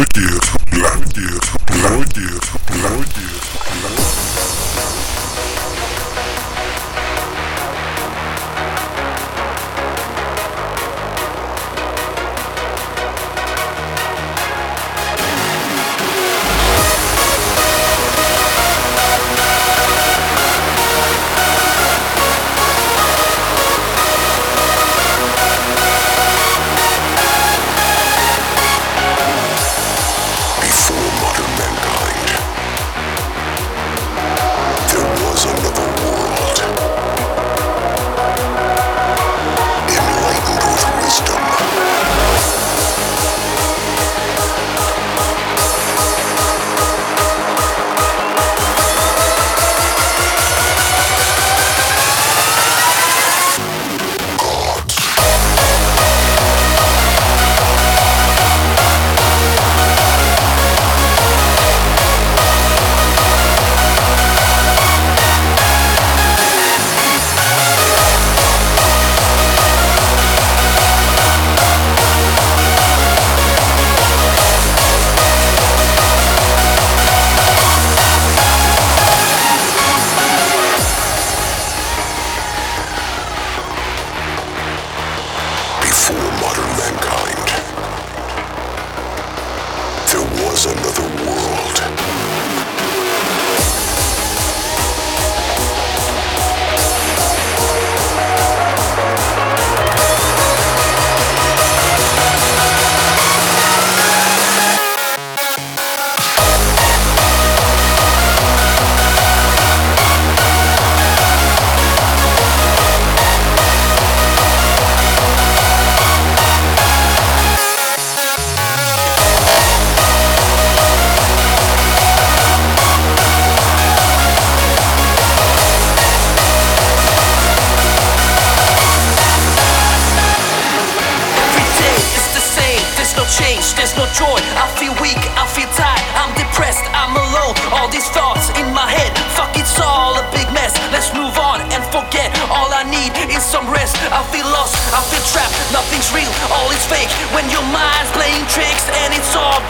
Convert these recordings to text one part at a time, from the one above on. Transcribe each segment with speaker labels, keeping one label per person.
Speaker 1: Neugier, Langgier, tricks and it's all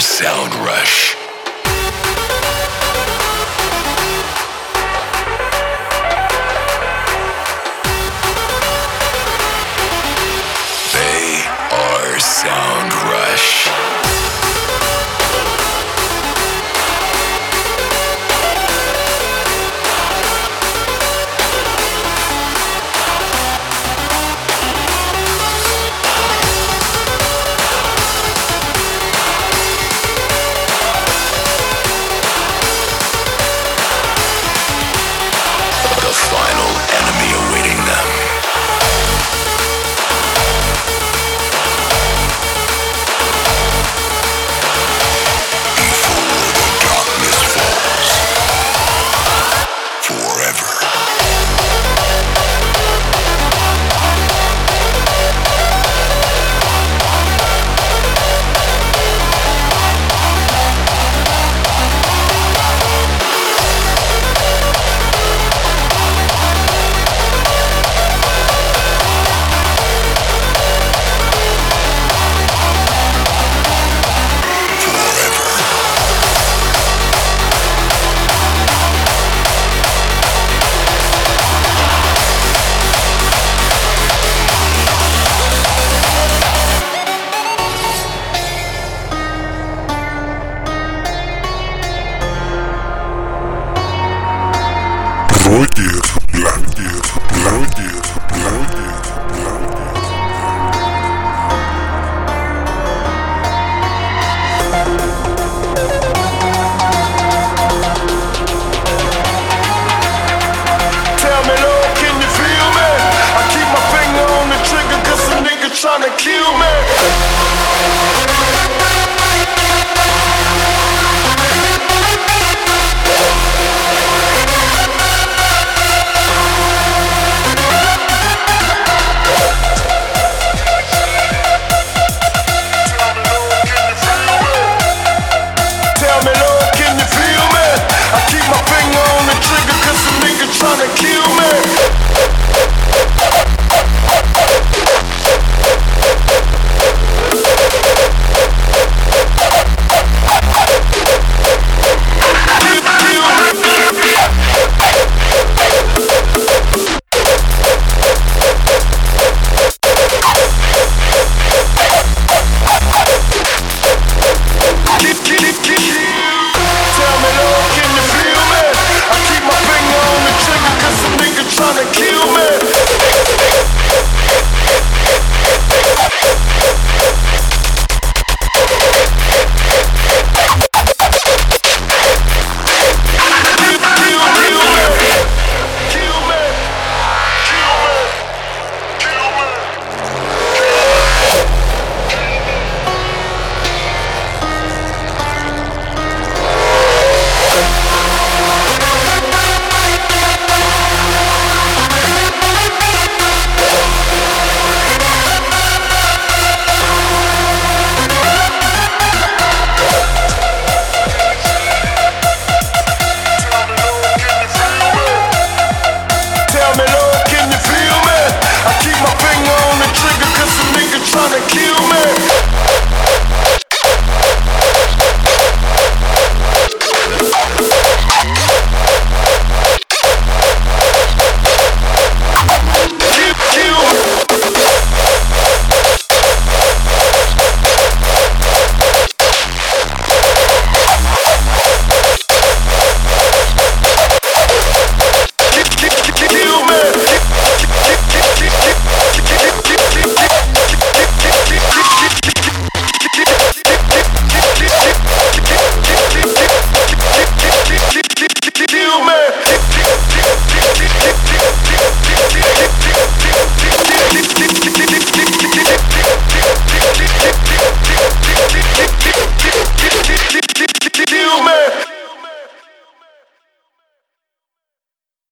Speaker 2: Sound Rush. Leute, Leute, Leute, Leute.
Speaker 3: Tell me, Lord, can you feel me? I keep my finger on the trigger cause a nigga tryna kill me.